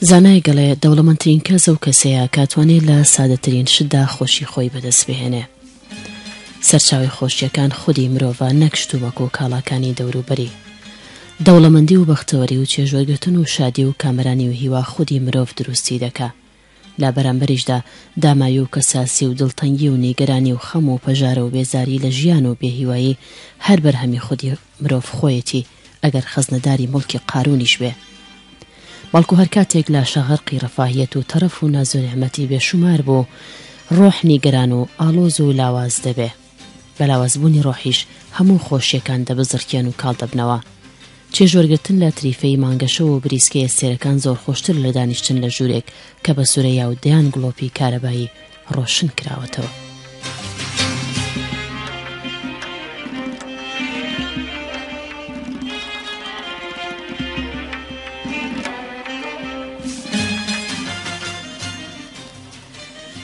زانای گەڵێ دەوڵەمەندترین کەس ئەو کەسەیە کاتوانێت لە سادەترین شتدا خۆشی خۆی بەدەست بهێنێ سەرچاوی خۆشیەکان خودی مرۆڤە نەکشتومەک و کاڵاکانی دەوروبەری دەوڵەمەندی و بەختەوەری و چێژوەگرتن و شادی و کامرانی و هیوا خودی مرۆڤ دروستی دەکا لە بەرامبەریشدا داماوی و کەساسی و دڵتەنگی و نیگەرانی و خەم و پەژارە و بێزاری لە ژیان و بێهیوایی هەر بەرهەمی خودی مرۆڤ خۆیەتی ئەگەر خەزنەداری موڵکی قارونیش بێ بەڵکو هەر کاتێک لاشە غەرقی ڕەفاهیەت و تەڕەف و نازونعمەتی بێشومار بوو ڕۆح نیگەران و ئاڵۆز و لاواز دەبێ. بە لاوازبوونی ڕۆحیش هەموو خۆشییەکان دەبزڕکێن و کاڵ دەبنەوە. چێژ وەرگرتن لە تریفەی مانگەشەو و بریسکەی ئەستێرەکان زۆر خۆشترە لە دانیشتن لە ژوورێک کە بە سورەیا و دەیان گڵۆپی کارەبایی ڕۆشن کراوەتەوە.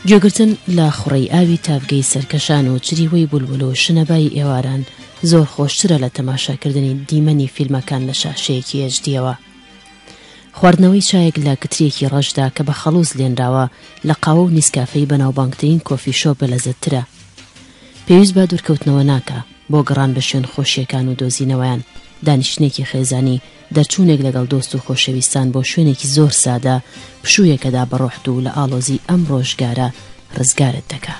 گوێگرتن لە خوڕەی ئاوی تاڤگەی سەرکەشان و چریوەی بولبول و شنەبای ئێواران زۆر خۆشترە لە تەماشاکردنی دیمەنی فیلمەکان لە شاشەیەکی ئێچدییەوە. خواردنەوەی چایەک لە کترییەکی ڕەشدا کە بە خەڵوز لێنراوە لە قاوە و نیسکافێی بەناوبانگترین کۆفی شۆپ بەلەزەتترە. پێویست بە دوورکەوتنەوە ناکا بۆ گەڕان بە شوێن خۆشییەکان و دۆزینەوەیان، دانیشتنێکی خێزانی، دەرچوونێک لەگەڵ دۆست و خۆشەویستان بۆ شوێنێکی زۆر سادە پشوویەکەدا بە ڕۆحت و لە ئاڵۆزی ئەم ڕۆژگارە ڕزگارت دەکا.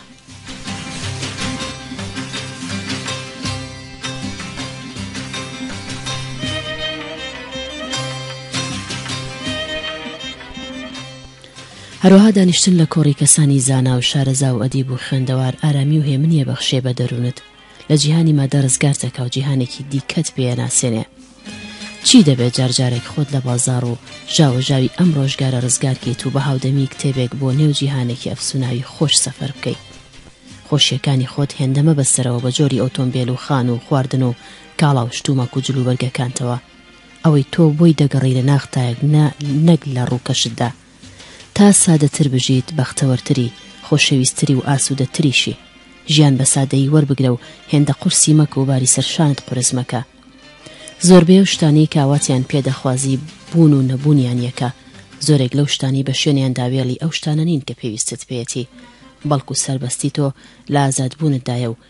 هەروەها دانیشتن لە کۆڕی کەسانی زانا و شارەزا و ئەدیب و خوێندەوار ئارامی و هێمنیە بەخشێ بە دەروونت، لە جیهانی مادە ڕزگار دەکا و جیهانێکی دیکەت پێناسێنێ چی دەبێت جارجارێک خۆت لە بازار و ژاوەژاوی ئەم ڕۆژگارە ڕزگارکەیت و بە هاودەمی کتێبێک بۆ نێو جیهانێکی ئەفسوناوی خۆش سەفەر بکەیت خۆشیەکانی خۆت هێندەمە بەسەرەوە بە جۆری ئۆتۆمبیل و خان و خواردن و کاڵا و شتومە کوجل و بەرگەکانتەوە ئەوەی تۆ بۆی دەگەڕی لە ناختایەک نە نەک لە ڕووکەشتدا تا سادەتر بژیت بەختەوەرتری، خۆشەویستتری و ئاسوودەتریشی. ژیان بە سادەیی وەربگرە و هێندە قورسی مەکە و باری سەر شانت قورس مەکە. زۆربەی ئەو شتانەی کە ئاواتیان پێ دەخوازی بوون و نەبوونیان یەکە. زۆرێک لەو شتانەی بە شوێنیاندا وێڵی ئەو شتانە نین کە پێویستت پێیەتی، بەڵکو سەربەستی تۆ لە ئازادبوونتدایە و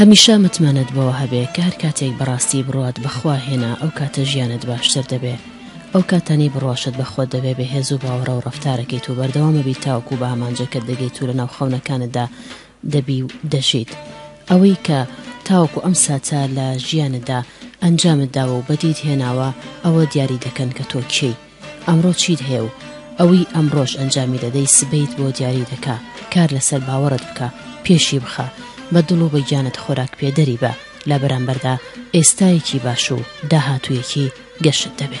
هەمیشە متمانەت بەوە هەبێ کە هەر کاتێک بەڕاستی بڕوات بەخوا هێنا ئەو کاتە ژیانت باشتر دەبێ ئەو کاتانی بڕواشت بەخۆت دەبێ بە هێز و باوەڕە و ڕفتارەکەیت و بەردەوامەبی تاوەکو بە ئامانجەکەت دەگەیت و لە ناو خەونەکانتدا دەبی و دەژیت ئەوەی کە تاوەکو ئەم ساتە لە ژیانتدا ئەنجامت داوە و بەدیت هێناوە ئەوە دیاری دەکەن کە تۆ کێی ئەمڕۆ چیت هەیە و ئەوەی ئەمڕۆش ئەنجامی دەدەی سبەیت بۆ دیاری دەکا کار لەسەر باوەڕت بکە پێشی بخە بە دڵ و بە گیانت خۆراک پێدەری بە لە بەرامبەردا ئێستایەکی باش و داهاتوویەکی گەشت دەبێ.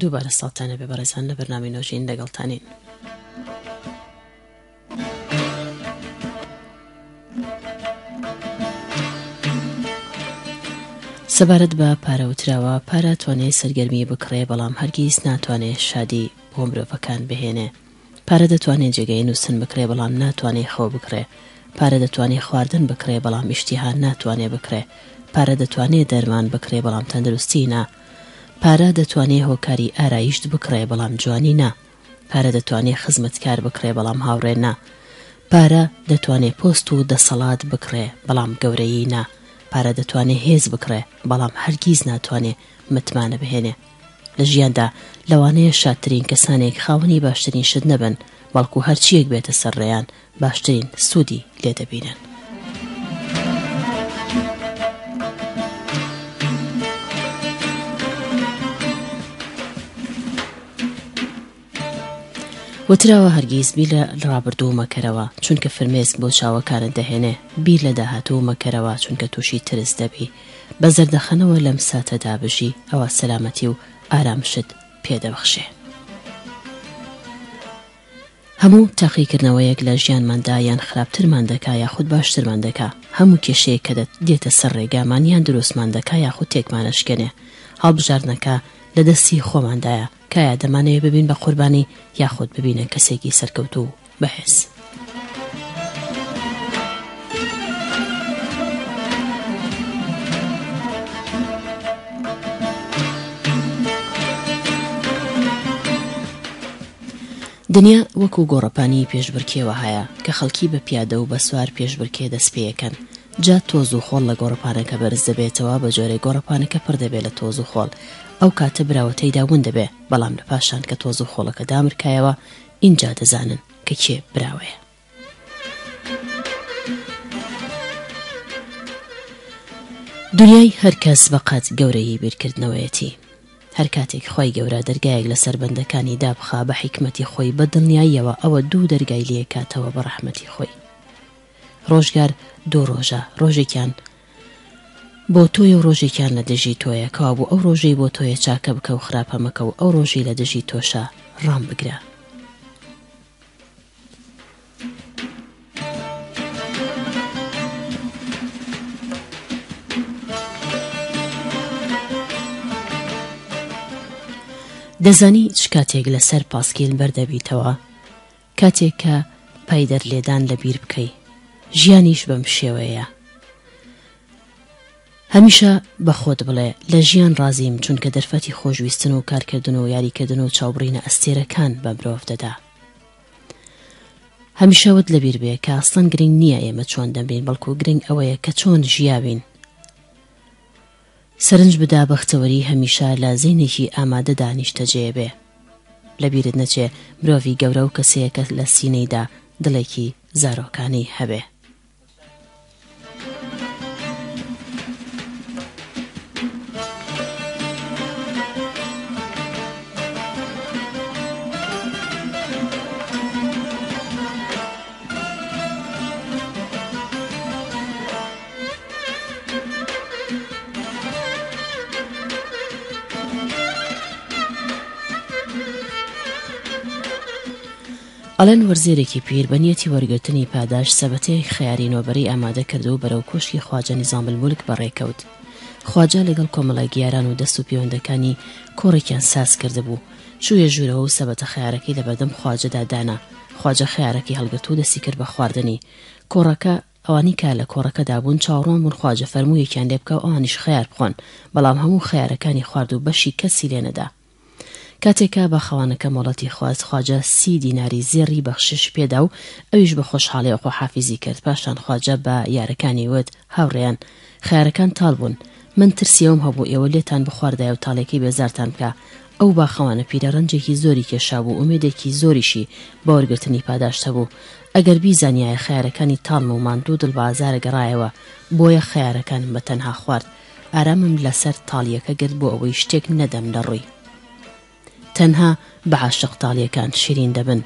دووبارە ساڵتان هەبێ بەڕێزان لە بەرنامەی نۆژین لەگەڵتانین. سەبارەت بە پارە وتراوە پارە توانێ سەرگەرمی بکڕێ بەڵام هەرگیز ناتوانێ شادی بۆ مرۆڤەکان بهێنێ پارە دەتوانێ جێگەی نووستن بکرێ بەڵام ناتوانێ خەو بکڕێ، پارە دەتوانێ خواردن بکڕێ بەڵام ئیشتیها ناتوانێ بکڕێ، پارە دەتوانێ دەرمان بکڕێ بەڵام تەندروستی نا، پارە دەتوانێ هۆکاری ئارایشت بکڕێ بەڵام جوانی نا، پارە دەتوانێ خزمەتکار بکڕێ بەڵام هاوڕێ نا، پارە دەتوانێ پۆست و دەسەڵات بکڕێ بەڵام گەورەیی نا، پارە دەتوانێ هێز بکڕێ بەڵام هەرگیز ناتوانێ متمانە بهێنێ. لە ژیاندا لەوانەیە شادترین کەسانێک خاوەنی باشترین شت نەبن، بەڵکو هەرچییەک بێتە سەر ڕێیان باشترین سوودی لێ دەبینن. وتراوە هەرگیز بیر لە ڕابردوو مەکەرەوە چونکە فرمێسک بۆ چاوەکانت دەهێنێ، بیر لە داهاتوو مەکەرەوە چونکە تووشی ترس دەبی، بە زەردەخەنەوە لەم ساتەدا بژی ئەوا سەلامەتی و ئارامشت پێ دەبەخشێ. هەموو تاقیکردنەوەیەک لە ژیانماندا یان خراپترمان دەکا یاخود باشترمان دەکا، هەموو کێشەیەک کە دێتە سەر ڕێگامان یان دروستمان دەکا یاخود تێکمانەشکێنێ، هەڵبژاردنەکە لە دەستی خۆماندایە، تکایە دەمانەوێ ببین بە قوربانی یاخود ببینە کەسێکی سەرکەوتوو و بەهێز. دنیا وەکو گۆڕەپانی پێشبرکێ وەهایە کە خەڵکی بە پیادە و بە سوار پێشبرکێ دەست پێیەکەن جا تۆز و خۆڵ لە گۆڕەپانەکە بەرز دەبێتەوە بە جۆرێ گۆڕەپانەکە پڕ دەبێت لە تۆز و خۆڵ ئەو کاتە براوە تێیدا ون دەبێ بەڵام لە پاشان کە تۆز و خۆڵەکە دامرکایەوە ئینجا دەزانن کە کێ براوەیە دنیای هەرکەس بەقەت گەورەی بیرکردنەوەیەتی هەر کاتێک خی گەورە دەرگایەک لە سربەندەکانی دابخا بە حیکمەتی خۆی بە دڵنیاییەوە ئەوە دوو دەرگای لێکاتەوە بە ڕەحمەتی خۆی ڕۆژگار دوو ڕۆژە ڕۆژێکیان بۆ تۆیە و ڕۆژێکیان لە دژی تۆیە کەوابوو ئەو ڕۆژەی بۆ تۆیە چاکە بکە و خراپە مەکە و ئەو ڕۆژەی لە دژی تۆشە ڕام بگرە. دەزانی چ کاتێک لەسەر پاسکیل بەر دەبیتەوە؟ کاتێک کە پایدەر لێدان لە بیر بکەی ژیانیش بەم شێوەیە هەمیشە بە خۆت بڵێ لە ژیان ڕازیم چونکە دەرفەتی خۆشویستن و کارکردن و یاریکردن و چاوبڕینە ئەستێرەکان بە مرۆڤ دەدا هەمیشەوت لەبیر بێ کە ئەسڵەن گرنگ نییە ئێمە چۆن دەمرین بەڵکو گرنگ ئەوەیە کە چۆن ژیاوین سەرنج بدا بەختەوەری هەمیشە لە زەینێکی ئامادەدا نیشتەجێ بێ. لە بیرت نەچێ مرۆڤی گەورە ئەو کەسەیە کە لە سینەیدا دڵێکی زارۆکانەی هەبێ. ئەلەند وەرزێرێکی پیر بە نیەتی وەرگرتنی پاداش سەبەتەیەک خیاری نۆبەری ئامادە کرد و بەرەو کۆشکی خواجە نیزامل مولک بەڕێکەوت خواجە لەگەڵ کۆمەڵە گیاران و دەست و پەیوەندەکانی کۆڕێکیان ساز کرد بوو چوویە ژوورەوە و سەبەتە خیارەکەی لە بەردەم خواجەدا دانا خواجە خیارەکەی هەڵگرت و دەستی کرد بە خواردنی کۆڕەکە ئەوانەی کە لە کۆڕەکەدا بوون چاوەڕوان بوون خواجە فەرموویەکیان لێ بکا و ئەوانیش خەیار بخۆن، بەڵام هەموو خەیارەکانی خوارد و بەشی کەسی لێ نەدا. کاتێک کە باخەوانەکە مۆڵەتی خواست، خواجە سی دیناری زێڕی بەخشش پێ دا و ئەویش بە خۆشحاڵیەوە خواحافیزی کرد، پاشان خواجە بە یارەکانی وت، هاوڕێیان! خەیارەکان تاڵ بوون، من ترسی ئەوەم هەبوو ئێوە لێتان بخواردایە و تاڵێکەی بێزارتان بکا، ئەو باخەوانە پیرە ڕەنجێکی زۆری کێشابوو، ئومێدێکی زۆریشی بە وەرگرتنی پاداشت هەبوو، ئەگەر بیزانیایە خەیارەکانی تاڵم و ماندوو دڵ بەئازارە گەڕایەوە بۆیە خەیارەکانم بە تەنها خوارد ئارامم لەسەر تاڵیەکە گرت بۆ ئەوەی شتێک نەدەم لە ڕووی تەنها بە عاشق تاڵیەکان شیرین دەبن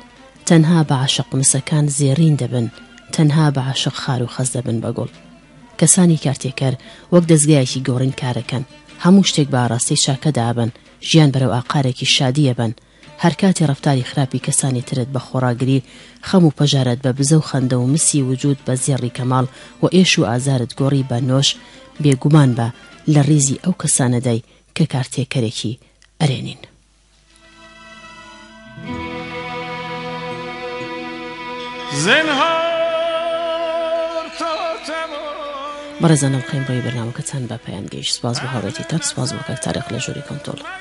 تەنها بە عاشق مسەکان زێڕین دەبن تەنها بە عاشق خار و خەز دەبن بە گوڵ کەسانی کارتێکەر وەک دەزگایەکی گۆڕین کارەکەن هەموو شتێک بە ئاراستەی چاکەدا ئەبەن ژیان بەرەو ئاقارێکی شادی ئەبەن هەر کاتی ڕەفتاری خراپی کەسانی ترت بە خۆڕاگری، خەم و پەژارەت بە بزە و خەندە و مسی وجوود بە زێڕی کەماڵ و ئێش و ئازارت گۆڕی بە نۆش، بێگومان بە لە ڕیزی ئەو کەسانەدای کە کارتێکەرێکی ئەرێنین. بەڕێزان ئەم قەیمڕەوی بەرنامەکەتان بە پایان گەیشت، سوپاس بۆ هاوڕێیەتی تاک، سوپاس بۆ کاک تاریق لە ژووری کۆنترۆڵ.